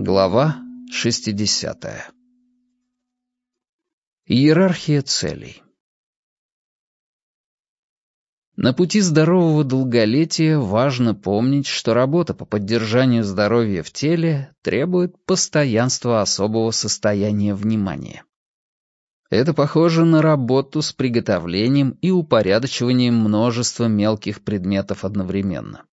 Глава 60. Иерархия целей. На пути здорового долголетия важно помнить, что работа по поддержанию здоровья в теле требует постоянства особого состояния внимания. Это похоже на работу с приготовлением и упорядочиванием множества мелких предметов одновременно.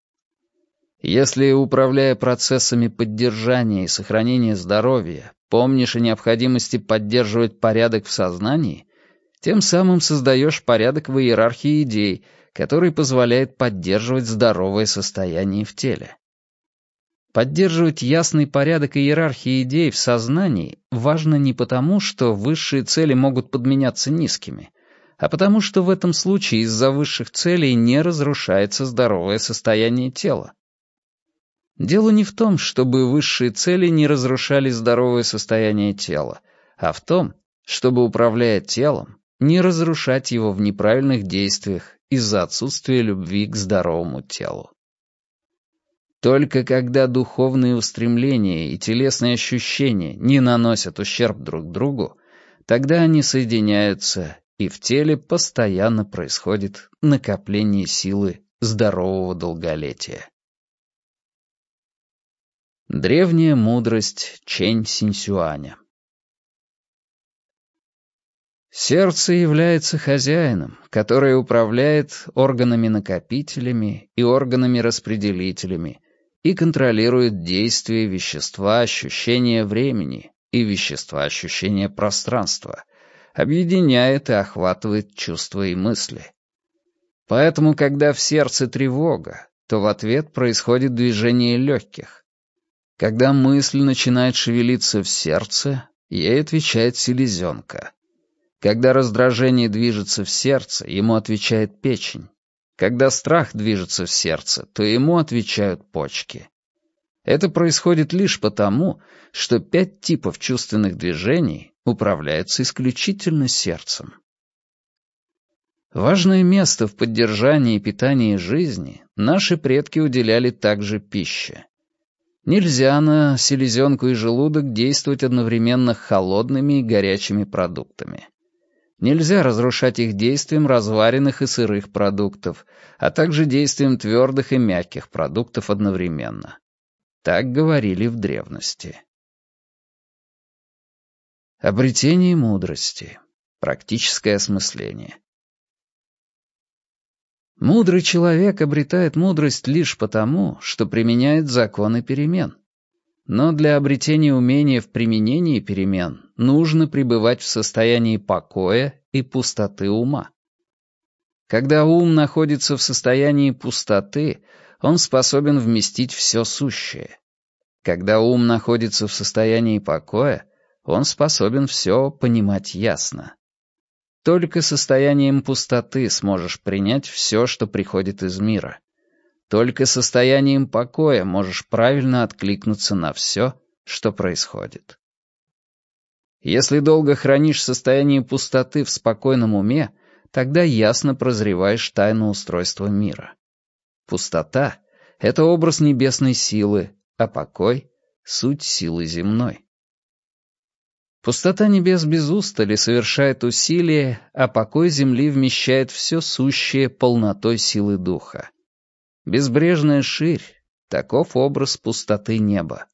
Если, управляя процессами поддержания и сохранения здоровья, помнишь о необходимости поддерживать порядок в сознании, тем самым создаешь порядок в иерархии идей, который позволяет поддерживать здоровое состояние в теле. Поддерживать ясный порядок иерархии идей в сознании важно не потому, что высшие цели могут подменяться низкими, а потому что в этом случае из-за высших целей не разрушается здоровое состояние тела. Дело не в том, чтобы высшие цели не разрушали здоровое состояние тела, а в том, чтобы, управляя телом, не разрушать его в неправильных действиях из-за отсутствия любви к здоровому телу. Только когда духовные устремления и телесные ощущения не наносят ущерб друг другу, тогда они соединяются, и в теле постоянно происходит накопление силы здорового долголетия. Древняя мудрость Чэнь Синьсюаня Сердце является хозяином, который управляет органами-накопителями и органами-распределителями и контролирует действия вещества ощущения времени и вещества ощущения пространства, объединяет и охватывает чувства и мысли. Поэтому, когда в сердце тревога, то в ответ происходит движение легких, когда мысль начинает шевелиться в сердце, ей отвечает селезенка. Когда раздражение движется в сердце, ему отвечает печень. Когда страх движется в сердце, то ему отвечают почки. Это происходит лишь потому, что пять типов чувственных движений управляются исключительно сердцем. Важное место в поддержании и питании жизни наши предки уделяли также пище. Нельзя на селезенку и желудок действовать одновременно холодными и горячими продуктами. Нельзя разрушать их действием разваренных и сырых продуктов, а также действием твердых и мягких продуктов одновременно. Так говорили в древности. Обретение мудрости. Практическое осмысление. Мудрый человек обретает мудрость лишь потому, что применяет законы перемен. Но для обретения умения в применении перемен нужно пребывать в состоянии покоя и пустоты ума. Когда ум находится в состоянии пустоты, он способен вместить все сущее. Когда ум находится в состоянии покоя, он способен все понимать ясно. Только состоянием пустоты сможешь принять все, что приходит из мира. Только состоянием покоя можешь правильно откликнуться на все, что происходит. Если долго хранишь состояние пустоты в спокойном уме, тогда ясно прозреваешь тайну устройства мира. Пустота — это образ небесной силы, а покой — суть силы земной. Пустота небес без устали совершает усилие, а покой земли вмещает все сущее полнотой силы духа. Безбрежная ширь — таков образ пустоты неба.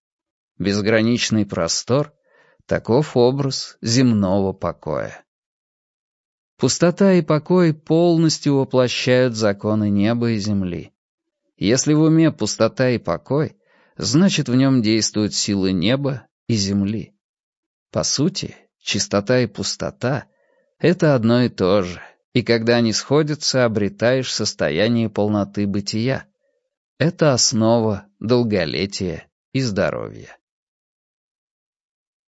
Безграничный простор — таков образ земного покоя. Пустота и покой полностью воплощают законы неба и земли. Если в уме пустота и покой, значит в нем действуют силы неба и земли. По сути, чистота и пустота — это одно и то же, и когда они сходятся, обретаешь состояние полноты бытия. Это основа долголетия и здоровья.